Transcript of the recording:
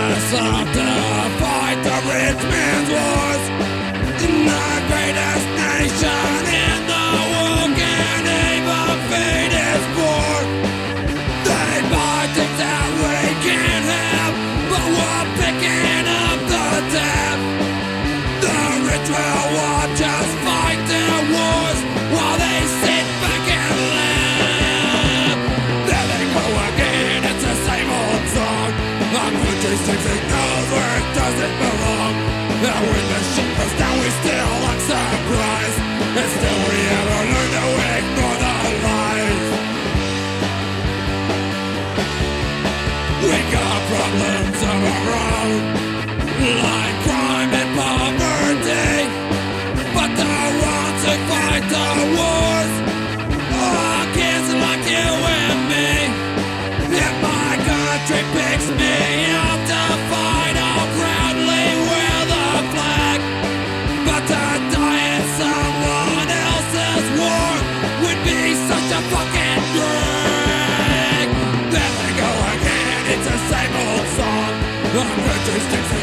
up to fight the rich man's wars. The greatest nation in the world can't even feed its poor. They buy things that we can't have, but we're picking up the tab. The rich will watch Country thinks it knows where it doesn't belong. And when the shit goes down, we still look surprised. And still we ever learn to ignore the lies. We got problems of our own, like crime and poverty. But the ones who fight the wars are kids like you and me. If my country picks me Our